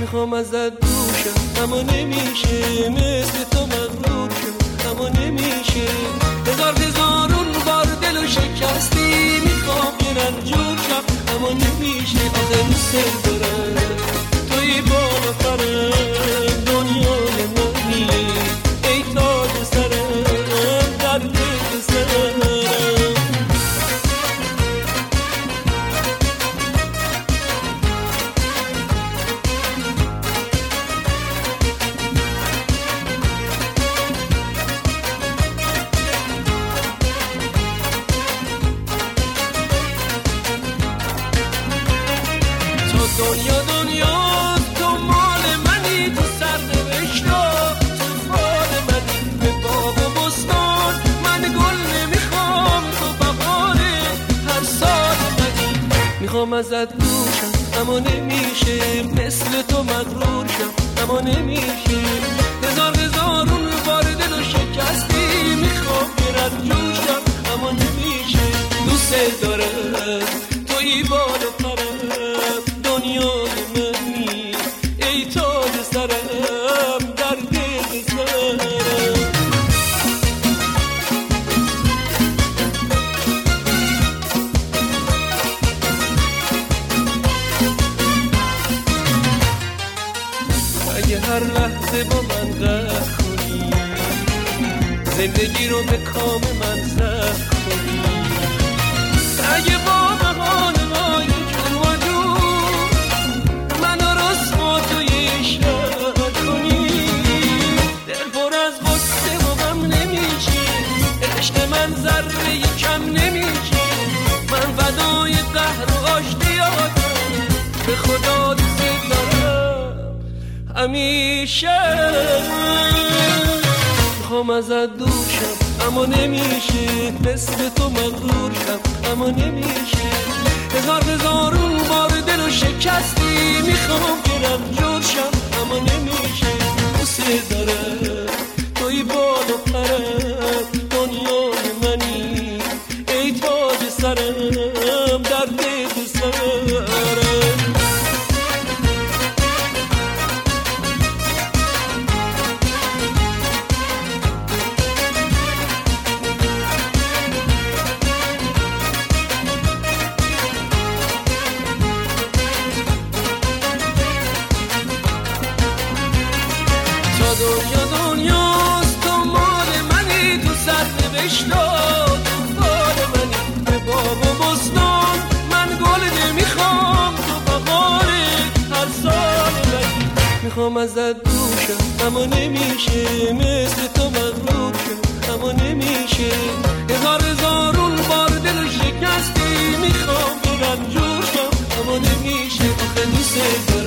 ازت دوشم. اما نمیشه مثل تو مغرور شم. اما نمیشه. هزار هزارون بار دل و شکستی می‌خوام یه رنجور شم اما نمیشه. آخه دوست دنیا دنیا تو مال منی تو سر نوشتا تو فال منی. به باغ بستان من گل نمی‌خوام تو بهاره هر سال منی. می‌خوام ازت دوشم اما نمیشه مثل تو مغرور شم. اما نمیشه. هزار هزارون بار دل و شکستی می‌خوام برم جوشم. اما نمیشه. دوست دارم توی بال هر لحظه با من قهر کنی. زندگی رو به کام من زهر کنی. اگه با بهانه های جور و جور من رسوا توی شهر کنی. دل پر از غصه و غم نمیشه عشق من ذره کم نمیشه من فدای قهر و آشتیاتم به خدا دارم همیشه. می‌خوام ازت دوشم اما نمیشه. مثل تو مغرور شم اما نمیشه. هزار هزارون بار دل و شکستی. می‌خوام گرم جور شم اما نمیشه. دوست دارم توی بال دنیا دنیاست تو مال منی تو سر بشنا تو بال منی. به باب و بستان من گل نمی‌خوام تو بقال هر سال منی می‌خوام ازت دوشم اما نمیشه مثل تو مغروب اما نمیشه. هزار هزارون بار دل شکستی می‌خوام بیرون جوشم اما نمیشه. تو.